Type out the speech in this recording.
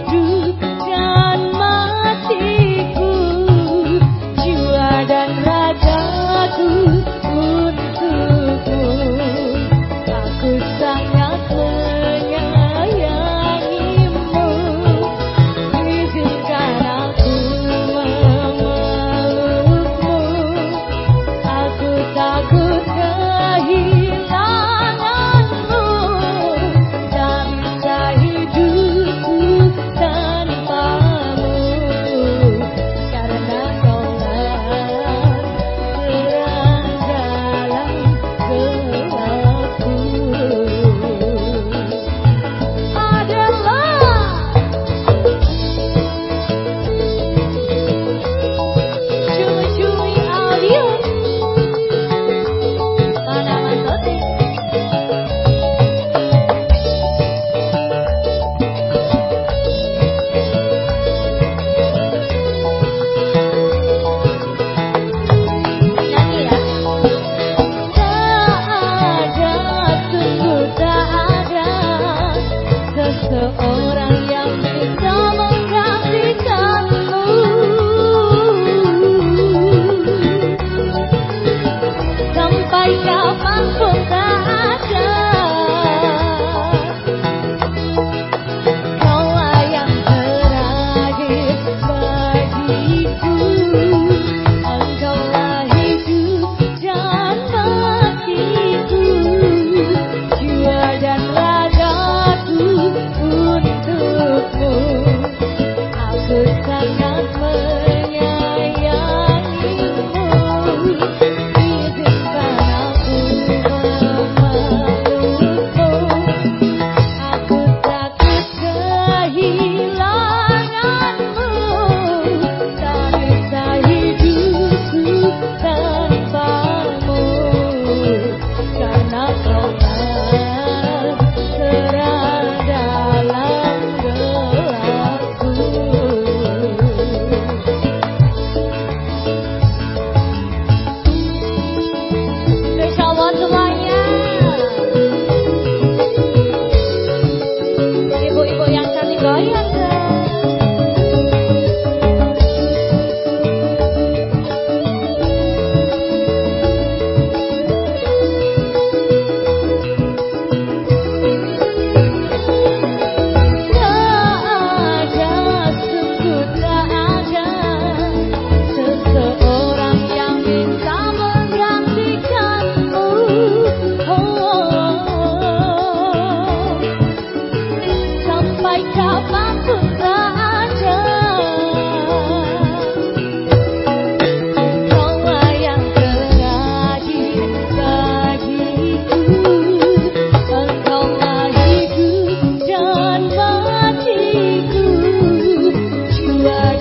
do. Yeah.